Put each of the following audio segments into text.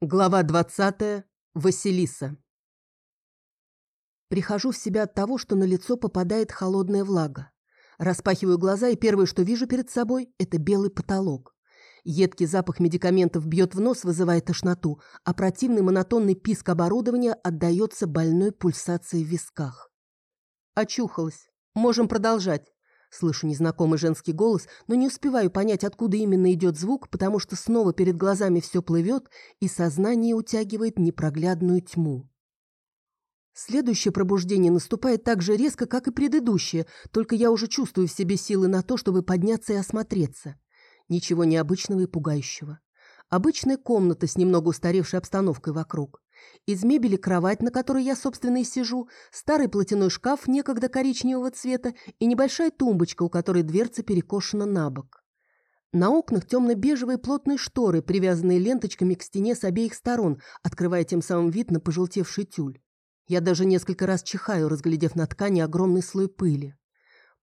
Глава 20. Василиса. Прихожу в себя от того, что на лицо попадает холодная влага. Распахиваю глаза, и первое, что вижу перед собой, это белый потолок. Едкий запах медикаментов бьет в нос, вызывая тошноту, а противный монотонный писк оборудования отдается больной пульсацией в висках. Очухалась. Можем продолжать. Слышу незнакомый женский голос, но не успеваю понять, откуда именно идет звук, потому что снова перед глазами все плывет, и сознание утягивает непроглядную тьму. Следующее пробуждение наступает так же резко, как и предыдущее, только я уже чувствую в себе силы на то, чтобы подняться и осмотреться. Ничего необычного и пугающего. Обычная комната с немного устаревшей обстановкой вокруг. Из мебели кровать, на которой я, собственно, и сижу, старый платяной шкаф некогда коричневого цвета и небольшая тумбочка, у которой дверца перекошена на бок. На окнах темно-бежевые плотные шторы, привязанные ленточками к стене с обеих сторон, открывая тем самым вид на пожелтевший тюль. Я даже несколько раз чихаю, разглядев на ткани огромный слой пыли.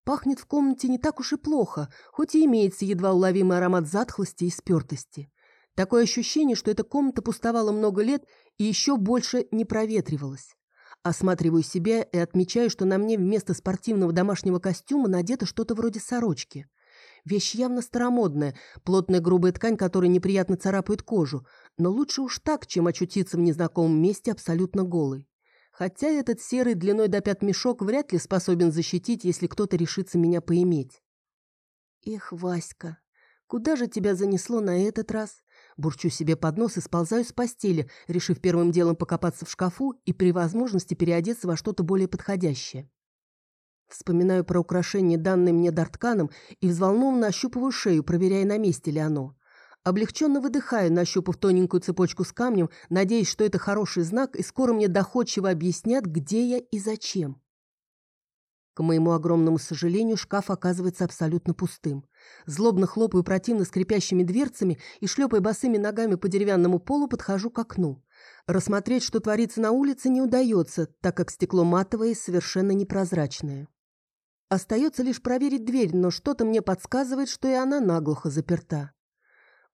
Пахнет в комнате не так уж и плохо, хоть и имеется едва уловимый аромат затхлости и спертости. Такое ощущение, что эта комната пустовала много лет и еще больше не проветривалась. Осматриваю себя и отмечаю, что на мне вместо спортивного домашнего костюма надето что-то вроде сорочки. Вещь явно старомодная, плотная грубая ткань, которая неприятно царапает кожу, но лучше уж так, чем очутиться в незнакомом месте абсолютно голой. Хотя этот серый длиной до пят мешок вряд ли способен защитить, если кто-то решится меня поиметь. Эх, Васька, куда же тебя занесло на этот раз? Бурчу себе под нос и сползаю с постели, решив первым делом покопаться в шкафу и при возможности переодеться во что-то более подходящее. Вспоминаю про украшение, данное мне Дартканом, и взволнованно ощупываю шею, проверяя, на месте ли оно. Облегченно выдыхаю, нащупав тоненькую цепочку с камнем, надеясь, что это хороший знак, и скоро мне доходчиво объяснят, где я и зачем. К моему огромному сожалению, шкаф оказывается абсолютно пустым. Злобно хлопаю противно скрипящими дверцами и, шлепая босыми ногами по деревянному полу, подхожу к окну. Рассмотреть, что творится на улице, не удается, так как стекло матовое и совершенно непрозрачное. Остается лишь проверить дверь, но что-то мне подсказывает, что и она наглухо заперта.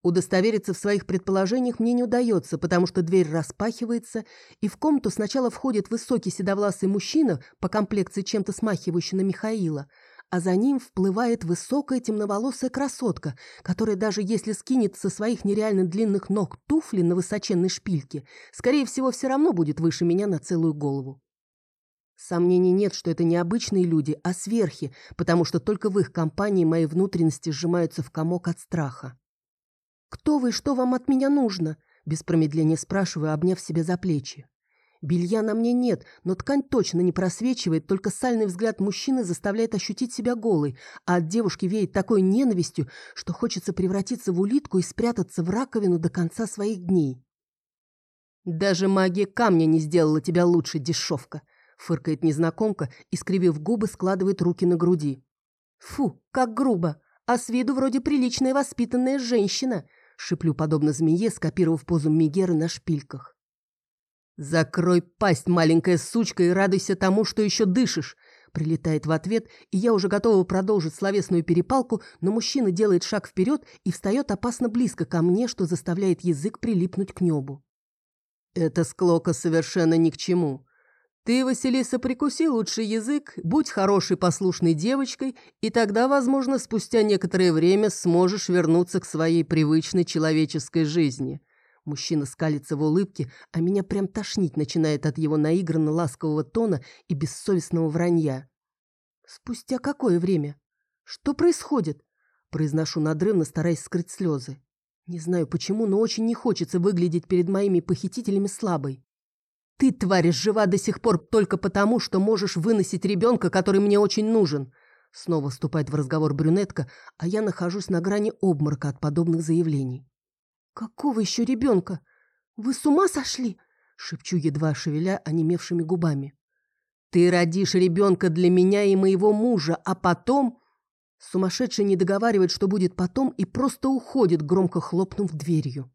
Удостовериться в своих предположениях мне не удается, потому что дверь распахивается, и в комнату сначала входит высокий седовласый мужчина, по комплекции чем-то смахивающий на Михаила, а за ним вплывает высокая темноволосая красотка, которая даже если скинет со своих нереально длинных ног туфли на высоченной шпильке, скорее всего, все равно будет выше меня на целую голову. Сомнений нет, что это не обычные люди, а сверхи, потому что только в их компании мои внутренности сжимаются в комок от страха. «Кто вы что вам от меня нужно?» Без промедления спрашиваю, обняв себя за плечи. Белья на мне нет, но ткань точно не просвечивает, только сальный взгляд мужчины заставляет ощутить себя голой, а от девушки веет такой ненавистью, что хочется превратиться в улитку и спрятаться в раковину до конца своих дней. «Даже магия камня не сделала тебя лучше, дешевка!» — фыркает незнакомка и, скривив губы, складывает руки на груди. «Фу, как грубо! А с виду вроде приличная воспитанная женщина!» Шиплю подобно змее, скопировав позу Мегеры на шпильках. «Закрой пасть, маленькая сучка, и радуйся тому, что еще дышишь!» Прилетает в ответ, и я уже готова продолжить словесную перепалку, но мужчина делает шаг вперед и встает опасно близко ко мне, что заставляет язык прилипнуть к небу. «Это склока совершенно ни к чему. Ты, Василиса, прикуси лучший язык, будь хорошей послушной девочкой, и тогда, возможно, спустя некоторое время сможешь вернуться к своей привычной человеческой жизни. Мужчина скалится в улыбке, а меня прям тошнить начинает от его наигранно ласкового тона и бессовестного вранья. Спустя какое время? Что происходит? Произношу надрывно, стараясь скрыть слезы. Не знаю почему, но очень не хочется выглядеть перед моими похитителями слабой. Ты, тварь, жива до сих пор только потому, что можешь выносить ребенка, который мне очень нужен. Снова вступает в разговор брюнетка, а я нахожусь на грани обморока от подобных заявлений. «Какого еще ребенка? Вы с ума сошли?» шепчу, едва шевеля онемевшими губами. «Ты родишь ребенка для меня и моего мужа, а потом...» Сумасшедший не договаривает, что будет потом, и просто уходит, громко хлопнув дверью.